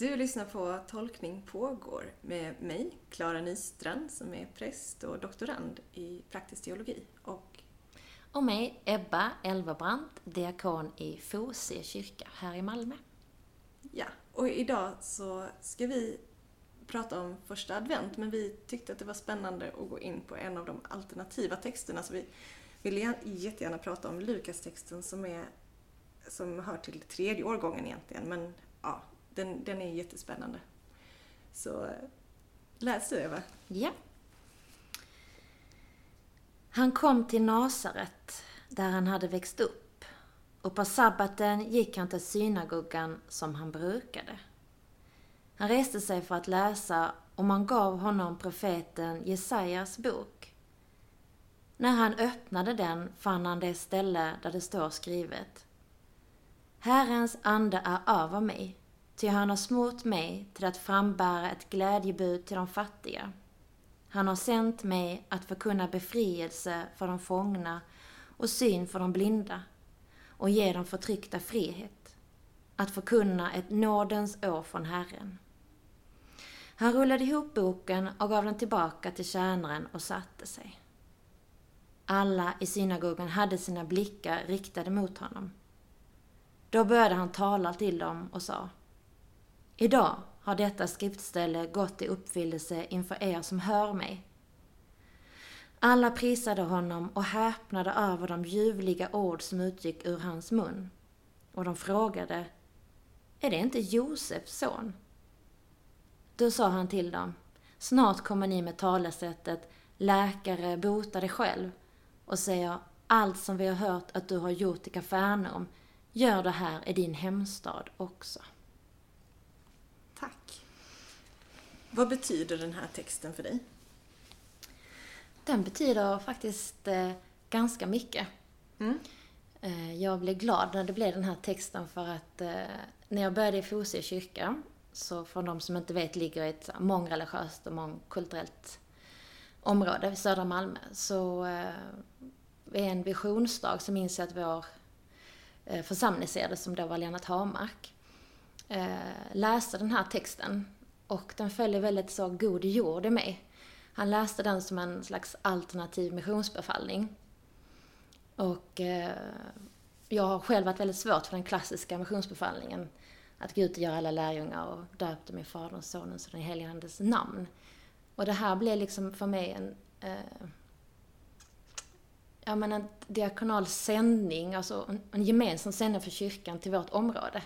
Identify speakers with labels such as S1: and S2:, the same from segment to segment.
S1: Du lyssnar på Tolkning pågår med mig, Klara Nystrand, som är präst och doktorand i praktisk teologi. Och,
S2: och mig, Ebba Elverbrandt, diakon i Fosie kyrka här i Malmö.
S1: Ja, och idag så ska vi prata om första advent, men vi tyckte att det var spännande att gå in på en av de alternativa texterna. Så vi vill jättegärna prata om Lukas-texten som, är, som hör till tredje årgången egentligen, men ja, den, den är jättespännande. Så eh, läs du Eva.
S2: Ja. Han kom till Nasaret, där han hade växt upp. Och på sabbaten gick han till synagogan som han brukade. Han reste sig för att läsa och man gav honom profeten Jesajas bok. När han öppnade den fann han det ställe där det står skrivet. Herrens ande är över mig, Ty han har smort mig till att frambära ett glädjebud till de fattiga. Han har sänt mig att förkunna befrielse för de fångna och syn för de blinda och ge de förtryckta frihet. Att förkunna ett nådens år från Herren. Han rullade ihop boken och gav den tillbaka till tjänaren och satte sig. Alla i synagogan hade sina blickar riktade mot honom. Då började han tala till dem och sa Idag har detta skriftställe gått i uppfyllelse inför er som hör mig. Alla prisade honom och häpnade över de ljuvliga ord som utgick ur hans mun. Och de frågade, är det inte Josefs son? Då sa han till dem, snart kommer ni med talesättet läkare, bota dig själv och säger allt som vi har hört att du har gjort i Kafarnaum, gör det här i din hemstad också.
S1: Vad betyder den här texten för dig?
S2: Den betyder faktiskt eh, ganska mycket. Mm. Eh, jag blev glad när det blev den här texten för att eh, när jag började i Fosie kyrka, så för de som inte vet ligger i ett mångreligiöst och mångkulturellt område i södra Malmö, så eh, vid en visionsdag så minns jag att vår eh, församlingsledare, som då var Lennart Hamark, eh, läste den här texten och den följer väldigt så god jord i mig. Han läste den som en slags alternativ missionsbefallning. Och eh, jag har själv varit väldigt svårt för den klassiska missionsbefallningen. Att gå ut och göra alla lärjungar och döpte min Sonens och den helige Andes namn. Och det här blev liksom för mig en, eh, ja men en diakonal sändning, alltså en, en gemensam sändning för kyrkan till vårt område.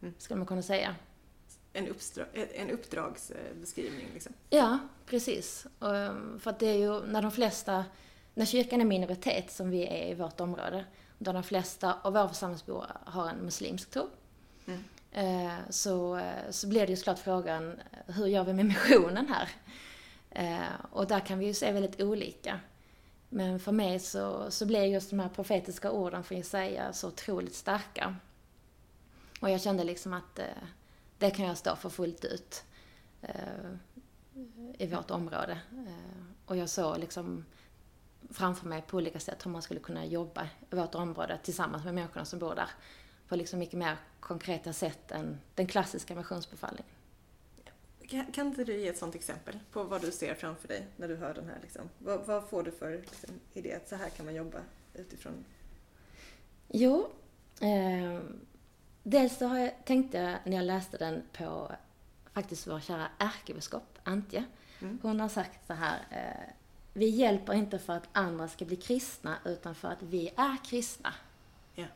S2: Mm. Skulle man kunna säga
S1: en, uppstra, en uppdragsbeskrivning. Liksom.
S2: Ja, precis. Ehm, för att det är ju när de flesta, när kyrkan är minoritet som vi är i vårt område, där de flesta av våra församlingsbor har en muslimsk tro, mm. Eh, så, eh, så blir det ju såklart frågan, hur gör vi med missionen här? Eh, och där kan vi ju se väldigt olika. Men för mig så, så blev just de här profetiska orden från Jesaja så otroligt starka. Och jag kände liksom att det kan jag stå för fullt ut eh, i vårt område. Eh, och jag såg liksom framför mig på olika sätt hur man skulle kunna jobba i vårt område tillsammans med människorna som bor där på liksom mycket mer konkreta sätt än den klassiska missionsbefallningen.
S1: Kan, kan inte du ge ett sådant exempel på vad du ser framför dig när du hör den här? Liksom? Vad, vad, får du för liksom, idé att så här kan man jobba utifrån?
S2: Jo, eh, Dels så har jag, tänkte när jag läste den på faktiskt vår kära ärkebiskop Antje. Mm. Hon har sagt så här, eh, vi hjälper inte för att andra ska bli kristna utan för att vi är kristna. Yeah.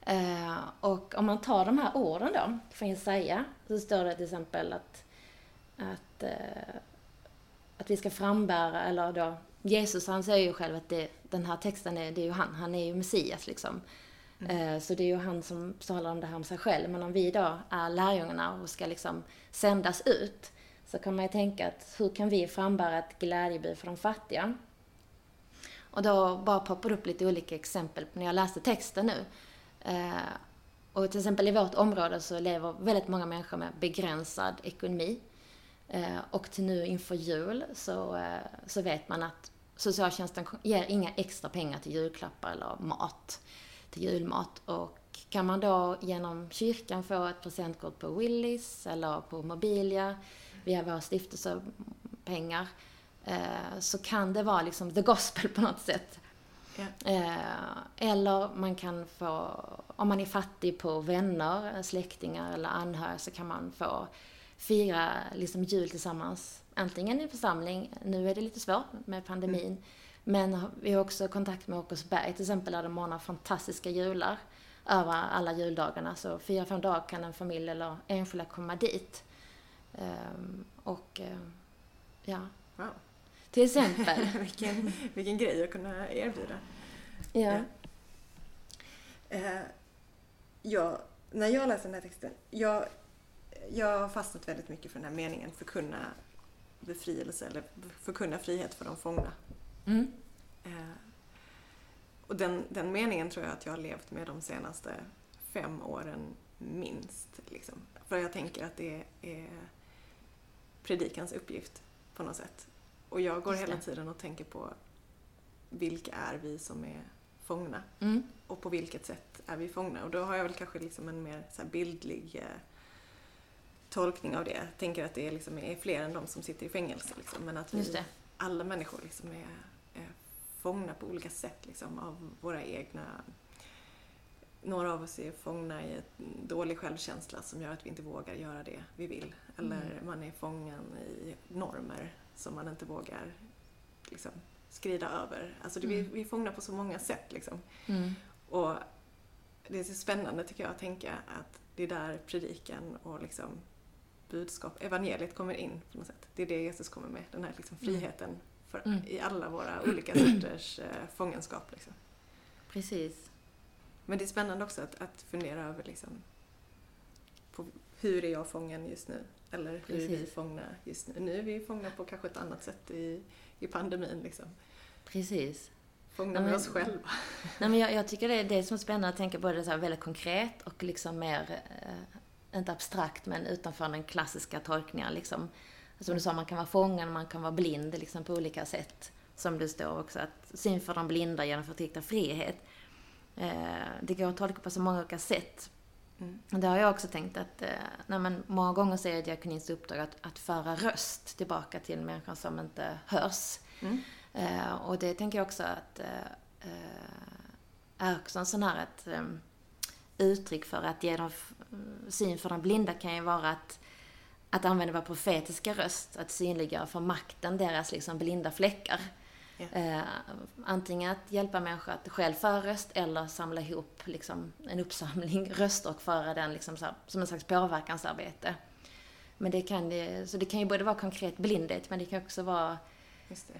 S2: Eh, och om man tar de här orden då, från Jesaja, så står det till exempel att, att, eh, att vi ska frambära, eller då, Jesus han säger ju själv att det, den här texten är, det är ju han, han är ju Messias liksom. Mm. Eh, så det är ju han som talar om det här om sig själv. Men om vi då är lärjungarna och ska liksom sändas ut, så kan man ju tänka att hur kan vi frambära ett glädjebud för de fattiga? Och då bara poppar det upp lite olika exempel när jag läste texten nu. Eh, och till exempel i vårt område så lever väldigt många människor med begränsad ekonomi. Eh, och till nu inför jul så, så vet man att socialtjänsten ger inga extra pengar till julklappar eller mat till julmat. Och kan man då genom kyrkan få ett presentkort på Willys eller på Mobilia via våra stiftelsepengar eh, så kan det vara liksom the gospel på något sätt. Eh, eller man kan få, om man är fattig på vänner, släktingar eller anhöriga så kan man få fira liksom jul tillsammans. Antingen i församling, nu är det lite svårt med pandemin, mm. Men vi har också kontakt med Åkersberg till exempel där de ordnar fantastiska jular över alla juldagarna. Så fyra, fem dagar kan en familj eller enskilda komma dit. Um, och uh, ja.
S1: Wow.
S2: Till exempel.
S1: vilken, vilken grej att kunna erbjuda.
S2: Ja.
S1: Ja, när jag läser den här texten, jag, jag har fastnat väldigt mycket för den här meningen förkunna befrielse eller förkunna frihet för de fångna.
S2: Mm.
S1: Uh, och den, den meningen tror jag att jag har levt med de senaste fem åren minst. Liksom. För jag tänker att det är predikans uppgift på något sätt. Och jag går hela tiden och tänker på vilka är vi som är fångna?
S2: Mm.
S1: Och på vilket sätt är vi fångna? Och då har jag väl kanske liksom en mer så bildlig eh, tolkning av det. Jag tänker att det är, liksom, är fler än de som sitter i fängelse. Liksom. Men att vi, alla människor liksom är fångna på olika sätt liksom, av våra egna några av oss är fångna i en dålig självkänsla som gör att vi inte vågar göra det vi vill. Eller mm. man är fången i normer som man inte vågar liksom, skrida över. Alltså det, mm. vi, vi är fångna på så många sätt. Liksom.
S2: Mm.
S1: Och det är så spännande tycker jag att tänka att det är där predikan och liksom budskap, evangeliet kommer in på något sätt. Det är det Jesus kommer med, den här liksom mm. friheten för, mm. i alla våra olika sorters eh, fångenskap. Liksom.
S2: Precis.
S1: Men det är spännande också att, att fundera över liksom, på hur är jag fången just nu? Eller hur Precis. är vi fångna just nu? Nu är vi fångna på kanske ett annat sätt i, i pandemin. Liksom.
S2: Precis.
S1: Fångna med oss själva.
S2: Nej, men jag, jag, tycker det är det som är spännande att tänka på det så väldigt konkret och liksom mer, eh, inte abstrakt, men utanför den klassiska tolkningen. Liksom. Som du sa, man kan vara fången, man kan vara blind liksom, på olika sätt. Som det står också, att syn för de blinda genom förtryckta frihet. Eh, det går att tolka på så många olika sätt. Mm. Det har jag också tänkt att, eh, när man många gånger ser diakonins uppdrag att, att föra röst tillbaka till människan som inte hörs.
S1: Mm.
S2: Eh, och det tänker jag också att är också en sån här ett uttryck för att ge dem syn för de blinda kan ju vara att, att använda vår profetiska röst, att synliggöra för makten deras liksom blinda fläckar. Eh, antingen att hjälpa människor att själv föra röst eller samla ihop liksom, en uppsamling röster och föra den liksom, här, som en slags påverkansarbete. Men det kan, så det kan ju både vara konkret blindhet men det kan också vara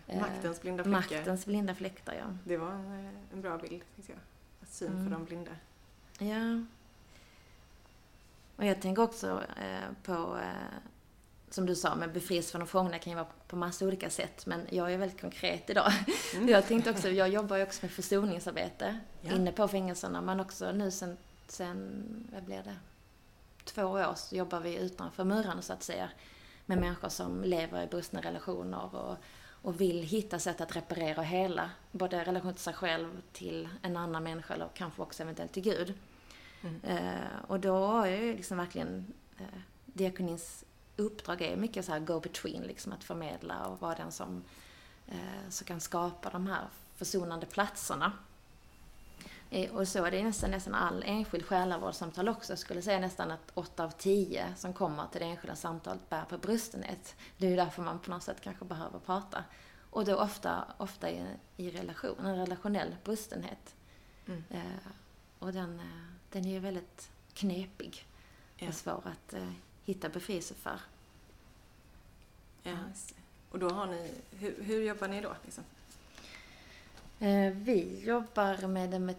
S1: eh, Maktens blinda fläckar.
S2: Maktens blinda fläktar, ja.
S1: Det var en, eh, en bra bild, tycker jag. Att syn mm. för de blinda.
S2: Ja. Och jag tänker också eh, på eh, som du sa, med befrielse från de fångna kan ju vara på massa olika sätt, men jag är väldigt konkret idag. Mm. Jag tänkte också, jag jobbar ju också med försoningsarbete ja. inne på fängelserna, men också nu sen, sen, vad blir det, två år så jobbar vi utanför murarna så att säga, med människor som lever i brustna relationer och, och vill hitta sätt att reparera och hela, både relation till sig själv, till en annan människa eller kanske också eventuellt till Gud. Mm. Eh, och då har jag ju liksom verkligen eh, diakonins uppdrag är mycket så här go-between, liksom att förmedla och vara den som, eh, som kan skapa de här försonande platserna. Eh, och så är det nästan, nästan all enskild själavårdssamtal också. Jag skulle säga nästan att åtta av tio som kommer till det enskilda samtalet bär på brustenhet. Det är ju därför man på något sätt kanske behöver prata. Och då ofta, ofta i, i relation, en relationell brustenhet.
S1: Mm.
S2: Eh, och den, eh, den är ju väldigt knepig och svår att eh, hitta befrielse för.
S1: Ja, och då har ni, hur, hur jobbar ni då? Liksom?
S2: Eh, vi jobbar med en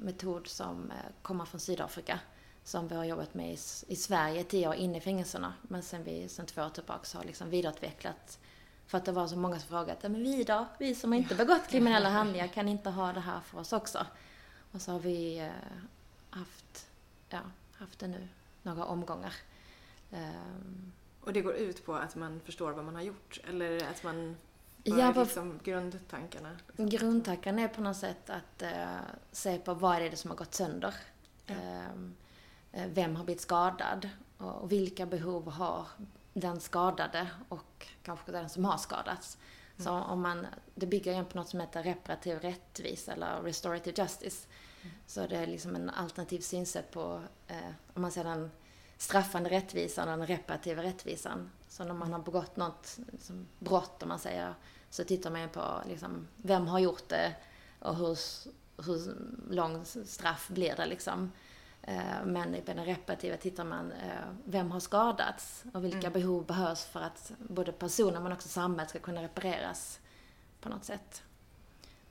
S2: metod som eh, kommer från Sydafrika som vi har jobbat med i, Sverige tio år inne i fängelserna. Men sen vi sen två år tillbaka har liksom vidareutvecklat. För att det var så många som frågat, men vi då? Vi som har inte begått kriminella handlingar kan inte ha det här för oss också. Och så har vi eh, haft, ja, haft det nu några omgångar.
S1: Um, och det går ut på att man förstår vad man har gjort? Eller att man Ja, på, liksom grundtankarna?
S2: Liksom. Grundtanken är på något sätt att uh, se på vad är det som har gått sönder. Ehm, eh, vem har blivit skadad? Och vilka behov har den skadade och kanske den som har skadats? Mm. Så om man, det bygger ju på något som heter reparativ rättvisa eller restorative justice. Så det är liksom en alternativ synsätt på, eh, om man ser den straffande rättvisan och den reparativa rättvisan. Så när man har begått något liksom, brott, om man säger, så tittar man ju på liksom, vem har gjort det och hur, hur lång straff blir det liksom. Eh, men i den reparativa tittar man, eh, vem har skadats och vilka mm. behov behövs för att både personen men också samhället ska kunna repareras på något sätt.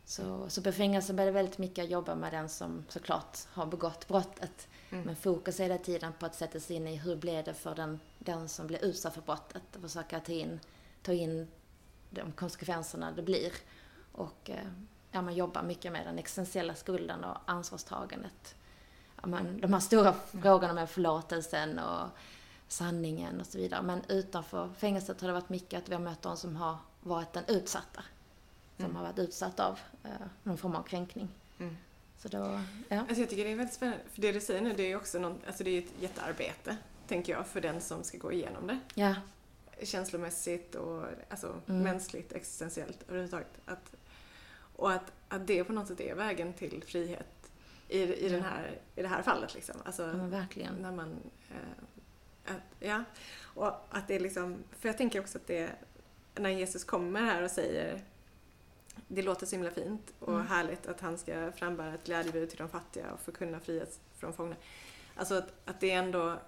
S2: Så, så på fängelse blir det väldigt mycket att jobba med den som såklart har begått brottet. Mm. Men fokus hela tiden på att sätta sig in i hur blev det för den, den som blir utsatt för brottet och försöka ta in, ta in de konsekvenserna det blir. Och eh, ja, man jobbar mycket med den existentiella skulden och ansvarstagandet. Ja, man, de här stora frågorna med förlåtelsen och sanningen och så vidare. Men utanför fängelset har det varit mycket att vi har mött de som har varit den utsatta. Som mm. har varit utsatt av eh, någon form av kränkning. Mm.
S1: Så då, ja. Alltså jag tycker det är väldigt spännande, för det du säger nu det är ju också någon, alltså det är ett jättearbete, tänker jag, för den som ska gå igenom det.
S2: Ja.
S1: Känslomässigt och alltså, mm. mänskligt, existentiellt överhuvudtaget. Att, och att, att det på något sätt är vägen till frihet i, i, ja. den här, i det här fallet. Liksom. Alltså,
S2: ja, verkligen.
S1: När man, eh, att, ja. Och att det är liksom, för jag tänker också att det, när Jesus kommer här och säger det låter så himla fint och mm. härligt att han ska frambära ett glädjebud till de fattiga och förkunna frihet från fångna. Alltså att, att det är ändå,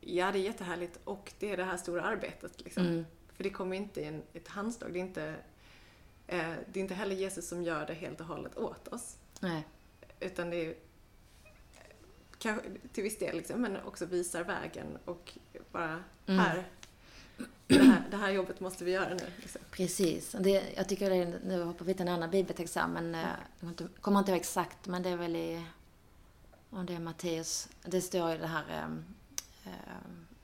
S1: ja det är jättehärligt och det är det här stora arbetet liksom. Mm. För det kommer inte i en, ett handslag. Det är inte, eh, det är inte heller Jesus som gör det helt och hållet åt oss.
S2: Nej.
S1: Utan det är kanske till viss del liksom, men också visar vägen och bara mm. här det här, det här jobbet måste vi göra nu. Liksom.
S2: Precis. Det, jag tycker det är, nu hoppar vi till en annan bibeltext här, men eh, jag kommer inte ihåg exakt, men det är väl i, om det är Matteus, det står i det här, äh,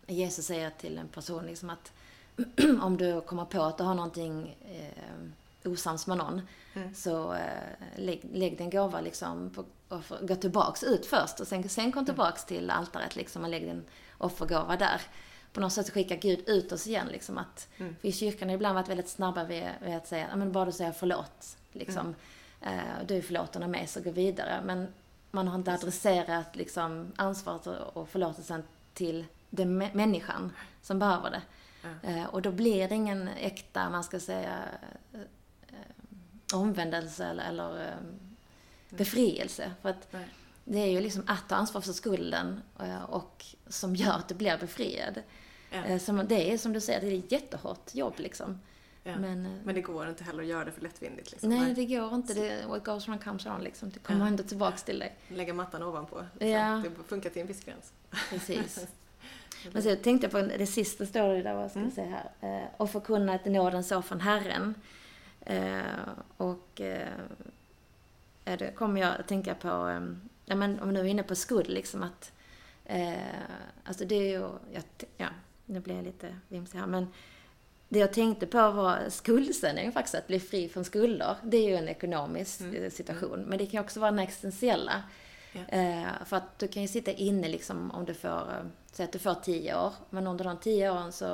S2: Jesus säger till en person liksom att om du kommer på att du har någonting eh, osams med någon, mm. så eh, lägg, lägg din gåva liksom på, och för, gå tillbaks ut först och sen, sen kom mm. tillbaks mm. till altaret liksom och lägg din offergåva där på något sätt skicka Gud ut oss igen. Liksom, att, mm. För i kyrkan har ibland varit väldigt snabba vid, vid att säga, men bara du säger förlåt, liksom, mm. eh, du är förlåten av mig, så gå vidare. Men man har inte adresserat liksom, ansvaret och förlåtelsen till den människan som behöver det. Mm. Eh, och då blir det ingen äkta, man ska säga, eh, omvändelse eller, eller eh, befrielse. För att det är ju liksom att ta ansvar för skulden eh, och som gör att du blir befriad. Ja. Eh, som, det är som du säger, det är ett jättehårt jobb liksom.
S1: Ja. Men, eh, men det går inte heller att göra det för lättvindigt. Liksom.
S2: Nej, det går inte. Det, what goes around comes around liksom. Det kommer ja. ändå tillbaks till dig.
S1: Lägga mattan ovanpå. Ja. Det funkar till en viss gräns.
S2: Precis. Men så jag tänkte på det sista står det där, vad ska jag mm. säga här. Eh, och förkunna att nåden så från Herren. och det kommer jag att tänka på, ja men om du är inne på skuld liksom att, alltså det är ju, ja, nu blir jag lite vimsig här, men det jag tänkte på var skuldsanering faktiskt, att bli fri från skulder. Det är ju en ekonomisk mm. Eh, situation, men det kan också vara den existentiella. Ja. Eh, för att du kan ju sitta inne liksom om du får, eh, säg att du får tio år, men under de tio åren så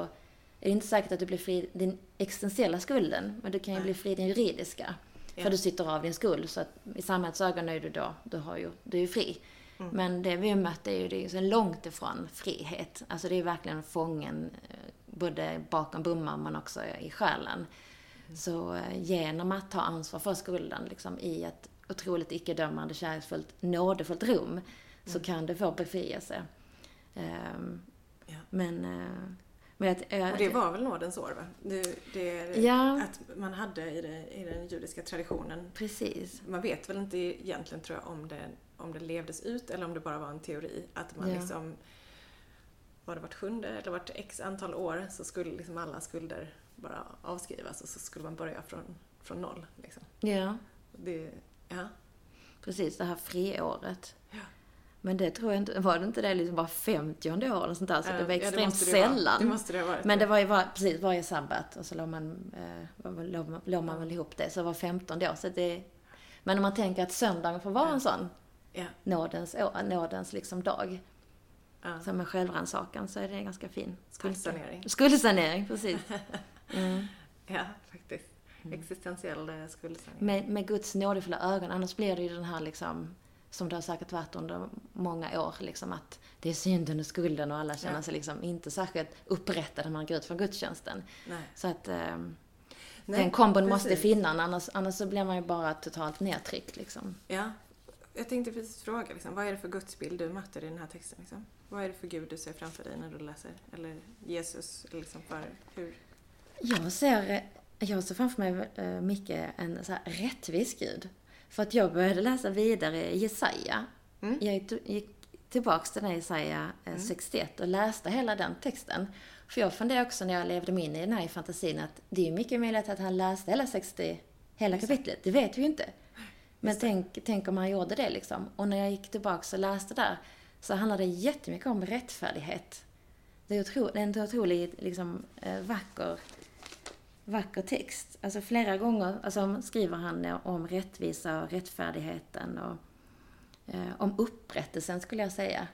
S2: är det inte säkert att du blir fri din existentiella skulden, men du kan ju Nej. bli fri din juridiska. Ja. För du sitter av din skuld, så att i samhällets ögon är du då, du, har ju, du är ju fri. Mm. Men det vi har mött är ju det är så långt ifrån frihet. Alltså det är verkligen fången eh, både bakom bommar men också i själen. Mm. Så eh, genom att ta ansvar för skulden liksom, i ett otroligt icke-dömande, kärleksfullt, nådefullt rum mm. så kan du få befrielse. Um, ja. Men uh,
S1: att, och det var väl nådens år va? Det, det ja. Att man hade i, det, i den judiska traditionen.
S2: Precis.
S1: Man vet väl inte egentligen tror jag om det, om det levdes ut eller om det bara var en teori. Att man ja. liksom, var det vart sjunde eller vart x antal år så skulle liksom alla skulder bara avskrivas och så skulle man börja från, från noll. Liksom.
S2: Ja.
S1: Det, ja.
S2: Precis, det här friåret. Ja. Men det tror jag inte, var det inte det liksom bara 50 år eller sånt där? Så det var extremt ja, det sällan.
S1: Det måste det varit.
S2: Men det var ju var, precis varje sabbat och så låg man, eh, låg, man, låg man väl ihop det. Så det var 15 år. Så det, men om man tänker att söndagen får vara en sån
S1: Ja.
S2: nådens, år, nådens liksom dag.
S1: ja.
S2: Som en självrannsakan så är det en ganska fin.
S1: Skuldsanering.
S2: Skuldsanering, precis. Mm.
S1: Ja, faktiskt. Existentiell eh, skuldsanering.
S2: Med, med Guds nådefulla ögon, annars blir det ju den här liksom, som det har säkert varit under många år, liksom att det är synden och skulden och alla känner
S1: Ja.
S2: sig liksom inte särskilt upprättade när man går ut från gudstjänsten.
S1: Nej.
S2: Så att ehm,
S1: Nej,
S2: den kombon måste finnas, annars, annars så blir man ju bara totalt nedtryckt liksom.
S1: Ja. Jag tänkte precis fråga, liksom, vad är det för gudsbild du möter i den här texten? Liksom? Vad är det för Gud du ser framför dig när du läser? Eller Jesus, liksom för hur?
S2: Jag ser, jag ser framför mig eh, mycket en så här rättvis Gud. För att jag började läsa vidare i Jesaja.
S1: Mm.
S2: Jag gick- tillbaks till den här Jesaja eh, 61 och läste hela den texten. För jag funderade också när jag levde mig in i den här i fantasin att det är mycket möjligt att han läste hela 60, hela kapitlet. Det vet vi ju inte. Men tänk, tänk om han gjorde det liksom. Och när jag gick tillbaks och läste där så handlar det jättemycket om rättfärdighet. Det är, otro, det är en otroligt liksom, eh, vacker, vacker text. Alltså flera gånger alltså, skriver han om rättvisa och rättfärdigheten och eh, om upprättelsen skulle jag säga.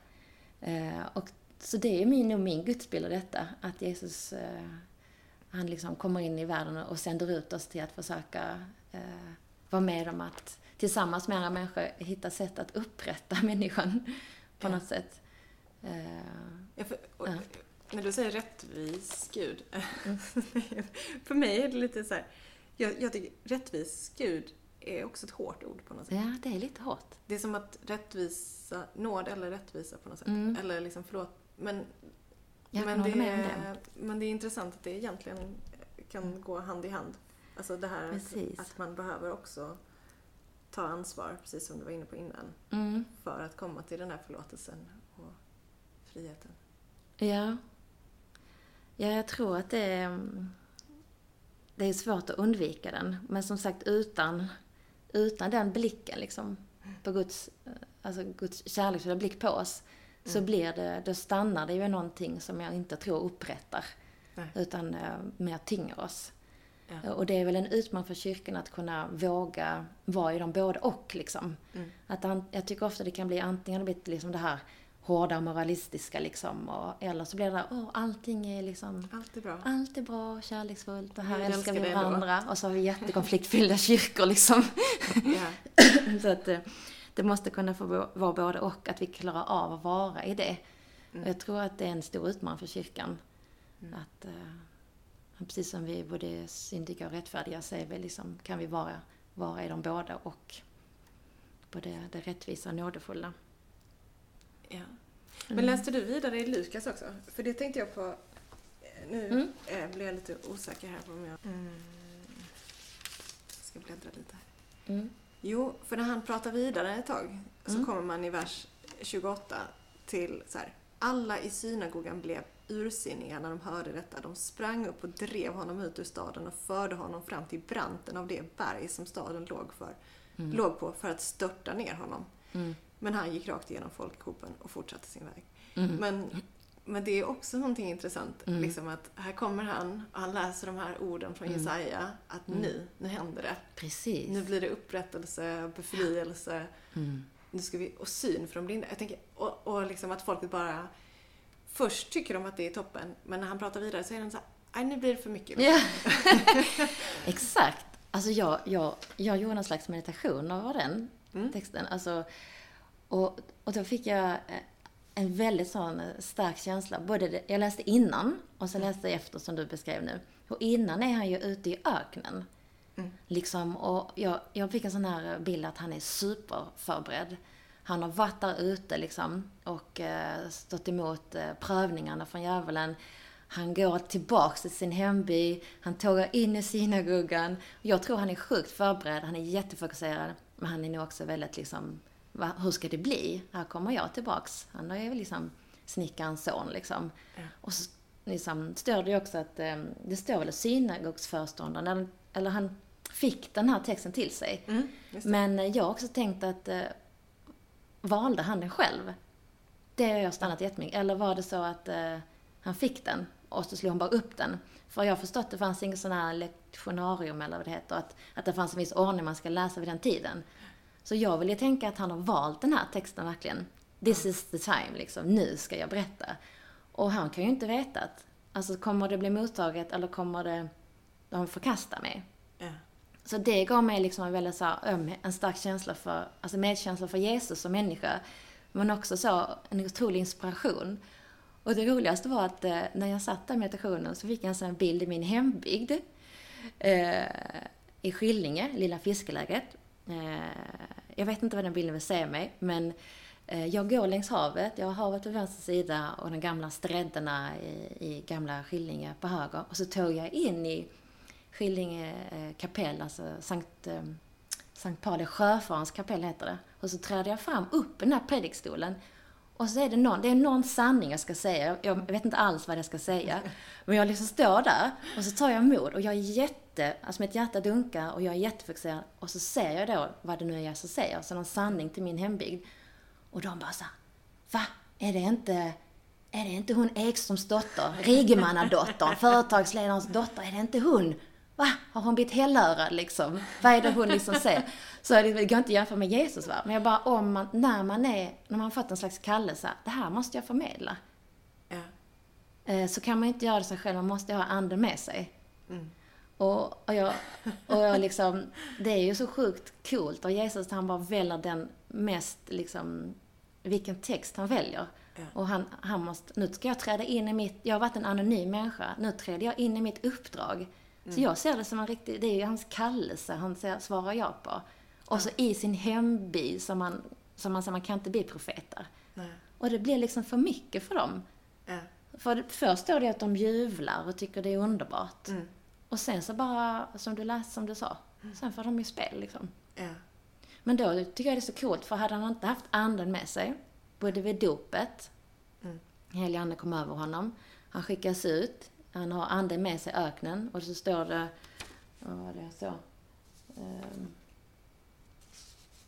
S2: Eh, och, så det är min, nog min gudsbild av detta, att Jesus eh, han liksom kommer in i världen och sänder ut oss till att försöka eh, vara med om att tillsammans med andra människor hitta sätt att upprätta människan på något sätt. Eh,
S1: Ja, för, och,
S2: Ja.
S1: När du säger rättvis Gud. för mig är det lite så här. Jag, jag tycker rättvis Gud är också ett hårt ord på något sätt.
S2: ja, det är lite hårt.
S1: Det är som att rättvisa, nåd eller rättvisa på något sätt.
S2: Mm.
S1: Eller liksom förlåt. Men,
S2: Jag
S1: men, det är, men det är intressant att det egentligen kan gå hand i hand. Alltså det här att, att man behöver också ta ansvar, precis som du var inne på innan,
S2: Mm.
S1: för att komma till den här förlåtelsen och friheten.
S2: Ja. Ja, jag tror att det är, det är svårt att undvika den. Men som sagt, utan, utan den blicken liksom, på Guds, alltså Guds kärleksfulla blick på oss, så
S1: Mm.
S2: blir det, då stannar det ju någonting som jag inte tror upprättar.
S1: Nej.
S2: Utan eh, mer tynger oss.
S1: Ja.
S2: Och det är väl en utmaning för kyrkan att kunna våga vara i de båda och liksom.
S1: Mm.
S2: Att an, jag tycker ofta det kan bli antingen blir liksom det här hårda moralistiska liksom. Och, eller så blir det där, åh allting är liksom,
S1: Allt är bra.
S2: allt är bra och kärleksfullt och här
S1: Gud
S2: älskar
S1: älskar
S2: vi varandra. Och så har vi jättekonfliktfyllda kyrkor liksom.
S1: Ja.
S2: så att eh, det måste kunna få vara både och, att vi klarar av att vara i det.
S1: Mm.
S2: Och jag tror att det är en stor utmaning för kyrkan.
S1: Mm.
S2: Att, eh, precis som vi både syndiga och rättfärdiga så är vi liksom, kan vi vara, vara i de båda och både det rättvisa och nådefulla.
S1: Ja. Men
S2: Mm.
S1: läste du vidare i Lukas också? För det tänkte jag på. eh, Nu
S2: Mm.
S1: eh, blir jag lite osäker här på om jag... Mm. Jag ska bläddra lite här.
S2: Mm.
S1: Jo, för när han pratar vidare ett tag så
S2: Mm.
S1: kommer man i vers 28 till så här. Alla i synagogan blev ursinniga när de hörde detta. De sprang upp och drev honom ut ur staden och förde honom fram till branten av det berg som staden låg, för,
S2: Mm.
S1: låg på för att störta ner honom.
S2: Mm.
S1: Men han gick rakt igenom folkhopen och fortsatte sin väg.
S2: Mm.
S1: Men, men det är också någonting intressant.
S2: Mm.
S1: Liksom att här kommer han och han läser de här orden från
S2: Mm.
S1: Jesaja. Att
S2: Mm.
S1: nu, nu händer det.
S2: Precis.
S1: Nu blir det upprättelse, befrielse. Nu ska vi, och syn för de blinda. Jag tänker, och, och liksom att folket bara... Först tycker de att det är toppen, men när han pratar vidare så är de så här, nu blir det för mycket.
S2: Ja. Exakt. Alltså jag, jag, jag gjorde en slags meditation av den
S1: Mm.
S2: texten. Alltså, och, och då fick jag eh, en väldigt sån eh, stark känsla. Både det, jag läste innan och sen läste jag efter som du beskrev nu. Och innan är han ju ute i öknen.
S1: Mm.
S2: Liksom, och jag, jag fick en sån här bild att han är superförberedd. Han har varit där ute liksom och eh, stått emot eh, prövningarna från djävulen. Han går tillbaks till sin hemby, han tågar in i synagogan. Jag tror han är sjukt förberedd, han är jättefokuserad. Men han är nog också väldigt liksom, va, hur ska det bli? Här kommer jag tillbaks. Han är ju liksom snickarens son liksom.
S1: Ja.
S2: Och så liksom, står det ju också att, eh, det står väl synagogsföreståndaren, eller, eller han fick den här texten till sig.
S1: Mm.
S2: Men jag har också tänkt att valde han den själv? Det har jag stannat jättemycket. Eller var det så att eh, han fick den och så slog han bara upp den? För jag har förstått att det fanns inget sån här lektionarium eller vad det heter, att, att det fanns en viss ordning man ska läsa vid den tiden. Så jag vill ju tänka att han har valt den här texten verkligen. This is the time, liksom. Nu ska jag berätta. Och han kan ju inte veta att, alltså kommer det bli mottaget eller kommer det, de förkasta mig?
S1: Ja.
S2: Så det gav mig liksom en väldigt så här, en stark känsla för, alltså medkänsla för Jesus som människa. Men också så, en otrolig inspiration. Och det roligaste var att eh, när jag satt där i meditationen så fick jag en sån bild i min hembygd. Eh, I Skillinge, lilla fiskeläget. Eh, jag vet inte vad den bilden vill säga mig, men eh, jag går längs havet. Jag har havet på vänster sida och de gamla stränderna i, i gamla Skillinge på höger. Och så tog jag in i Skillinge eh, kapell, alltså Sankt, eh, Sankt Pauli sjöfarens kapell heter det. Och så trädde jag fram upp i den här predikstolen. Och så är det någon, det är någon sanning jag ska säga. Jag vet inte alls vad jag ska säga. Men jag liksom står där och så tar jag mod och jag är jätte, alltså mitt hjärta dunkar och jag är jättefixerad. Och så ser jag då vad det nu är jag ska säga, så någon sanning till min hembygd. Och de bara så här, va? Är det inte, är det inte hon Ekströms dotter, Rigemannadottern, företagsledarens dotter, är det inte hon? Va? Har hon blivit hellörad liksom? Vad är det hon liksom säger? Så det går inte att jämföra med Jesus va? Men jag bara, om man, när man är, när man har fått en slags kallelse, det här måste jag förmedla.
S1: Ja.
S2: Eh, Så kan man inte göra det sig själv, man måste ha anden med sig.
S1: Mm.
S2: Och, och, jag, och jag liksom, det är ju så sjukt coolt. Och Jesus han bara väljer den mest, liksom, vilken text han väljer.
S1: Ja.
S2: Och han, han måste, nu ska jag träda in i mitt, jag har varit en anonym människa, nu träder jag in i mitt uppdrag. Så jag ser det som en riktig, det är ju hans kallelse han ser, svarar jag på. Och så i sin hemby som man, som man säger, man kan inte bli profeter.
S1: Nej.
S2: Och det blir liksom för mycket för dem.
S1: Ja.
S2: För först står det att de jublar och tycker det är underbart.
S1: Mm.
S2: Och sen så bara, som du läste, som du sa, sen får de ju spel liksom.
S1: Ja.
S2: Men då tycker jag det är så coolt, för hade han inte haft anden med sig, både vid dopet,
S1: Mm.
S2: helig ande kom över honom, han skickas ut, han har anden med sig i öknen, och så står det, vad var det jag så? Ehm.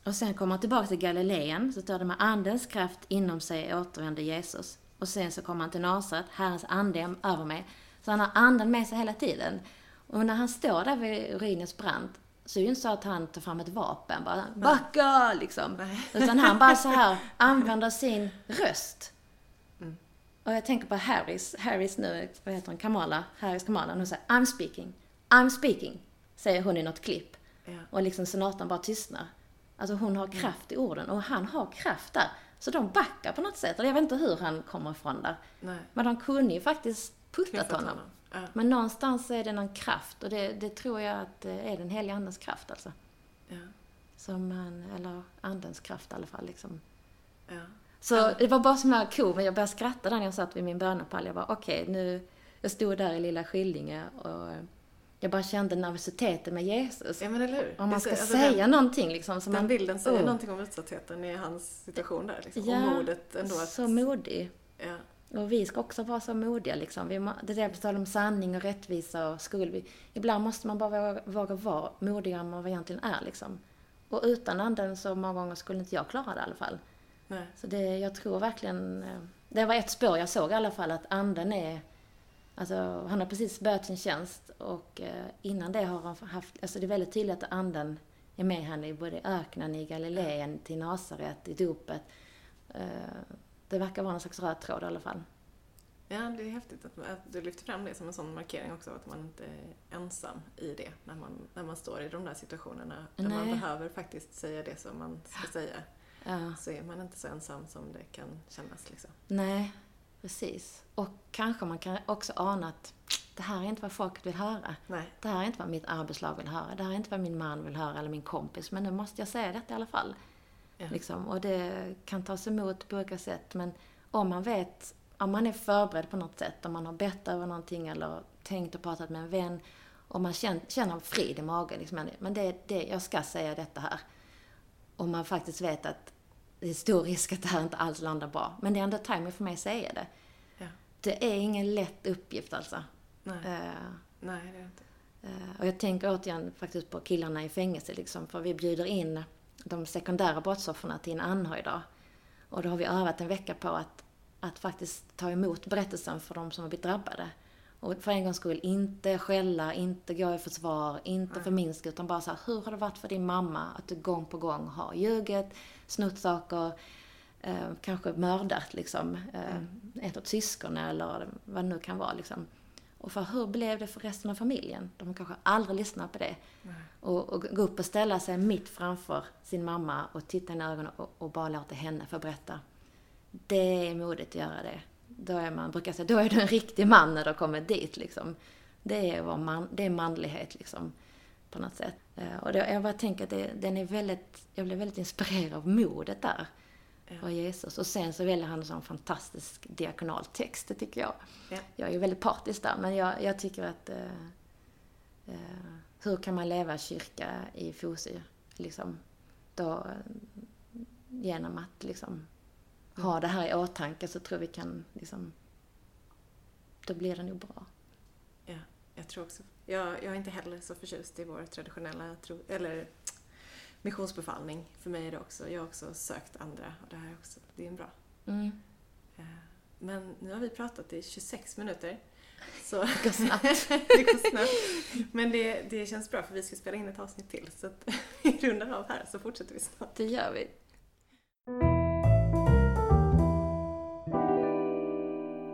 S2: Och sen kommer han tillbaka till Galileen, så står det med andens kraft inom sig återvände Jesus. Och sen så kommer han till Nasaret, Herrens ande är över mig. Så han har anden med sig hela tiden. Och när han står där vid urinens brand, så är det ju inte så att han tar fram ett vapen, bara backa liksom. Utan han bara så här använder sin röst.
S1: Mm.
S2: Och jag tänker på Harris, Harris nu, vad heter hon, Kamala, Harris Kamala, hon säger I'm speaking, I'm speaking, säger hon i något klipp.
S1: Ja.
S2: Och liksom senatorn bara tystnar. Alltså hon har kraft i orden och han har kraft där. Så de backar på något sätt. Eller jag vet inte hur han kommer ifrån där.
S1: Nej.
S2: Men de kunde ju faktiskt puttat honom.
S1: honom. Ja.
S2: Men någonstans är det någon kraft och det, det tror jag att är den heliga andens kraft alltså.
S1: Ja.
S2: Som han, eller andens kraft i alla fall liksom.
S1: Ja.
S2: Så det var bara så här cool, men jag började skratta där när jag satt vid min bönepall. Jag bara okej, nu... Jag stod där i lilla Skillinge och jag bara kände nervositeten med Jesus.
S1: ja, men eller hur?
S2: Om man ska
S1: alltså,
S2: säga
S1: den,
S2: någonting liksom. Som
S1: den
S2: man,
S1: bilden säger
S2: Oh.
S1: någonting om utsattheten i hans situation där. Liksom.
S2: Ja,
S1: och modet ändå att...
S2: Så modig.
S1: Ja.
S2: Och vi ska också vara så modiga liksom. Vi, det där på tal om sanning och rättvisa och skuld. Vi, ibland måste man bara våga, våga vara modigare än man vad egentligen är liksom. Och utan anden så många gånger skulle inte jag klara det i alla fall.
S1: Nej.
S2: Så det, jag tror verkligen... eh, Det var ett spår jag såg i alla fall, att anden är... Alltså, han har precis börjat sin tjänst och eh, innan det har han haft... Alltså det är väldigt tydligt att anden är med han i både öknen, i Galileen, till Nasaret, i dopet. Eh, Det verkar vara någon slags röd tråd i alla fall.
S1: Ja, det är häftigt att, att du lyfter fram det som en sån markering också, att man inte är ensam i det när man, när man står i de där situationerna där man
S2: Nej.
S1: behöver faktiskt säga det som man ska säga.
S2: Ja.
S1: Så är man inte så ensam som det kan kännas liksom.
S2: Nej, precis. Och kanske man kan också ana att det här är inte vad folket vill höra.
S1: Nej.
S2: Det här är inte vad mitt arbetslag vill höra. Det här är inte vad min man vill höra eller min kompis. Men nu måste jag säga detta i alla fall.
S1: Ja.
S2: Liksom. Och det kan tas emot på olika sätt. Men om man vet, om man är förberedd på något sätt, om man har bett över någonting eller tänkt och pratat med en vän. Och man känner, känner frid i magen. Liksom. Men- det, det, jag ska säga detta här. Och man faktiskt vet att det är stor risk att det här inte alls landar bra. Men det är ändå timing för mig att säga det.
S1: Ja.
S2: Det är ingen lätt uppgift alltså.
S1: Nej.
S2: Eh,
S1: Nej, det är inte.
S2: Eh, Och jag tänker återigen faktiskt på killarna i fängelse liksom, för vi bjuder in de sekundära brottsoffren till en anhörigdag. Och då har vi övat en vecka på att, att faktiskt ta emot berättelsen för de som har blivit drabbade. Och för en gångs skull inte skälla, inte gå i försvar, inte
S1: Nej.
S2: förminska utan bara så här, hur har det varit för din mamma att du gång på gång har ljugit, snott saker, eh, kanske mördat liksom eh, ett av syskonen eller vad det nu kan vara liksom. Och för hur blev det för resten av familjen? De kanske aldrig lyssnar på det.
S1: Nej.
S2: Och, och gå upp och ställa sig mitt framför sin mamma och titta i ögonen och, och bara låta henne få berätta. Det är modigt att göra det. Då är man, brukar säga, då är du en riktig man när du kommit dit liksom. Det är, vad man, det är manlighet liksom. På något sätt. Eh, Och det, jag bara tänker att det, den är väldigt, jag blev väldigt inspirerad av modet där.
S1: Ja.
S2: Av Jesus. Och sen så väljer han en sån fantastisk diakonal text, det tycker jag.
S1: Ja.
S2: Jag är ju väldigt partisk där, men jag, jag tycker att eh, eh, hur kan man leva kyrka i Fosie? Liksom, då, eh, genom att liksom, ha det här i åtanke så tror vi kan, liksom, då blir det nog bra.
S1: Ja, jag tror också. Jag, jag är inte heller så förtjust i vår traditionella tro, eller missionsbefallning. För mig är det också, jag har också sökt andra och det här är också, det är en bra.
S2: Mm.
S1: Eh, Men nu har vi pratat i 26 minuter. Så
S2: Det går snabbt.
S1: det går snabbt. Men det, det känns bra för vi ska spela in ett avsnitt till. Så att vi rundar av här så fortsätter vi snart.
S2: Det gör vi.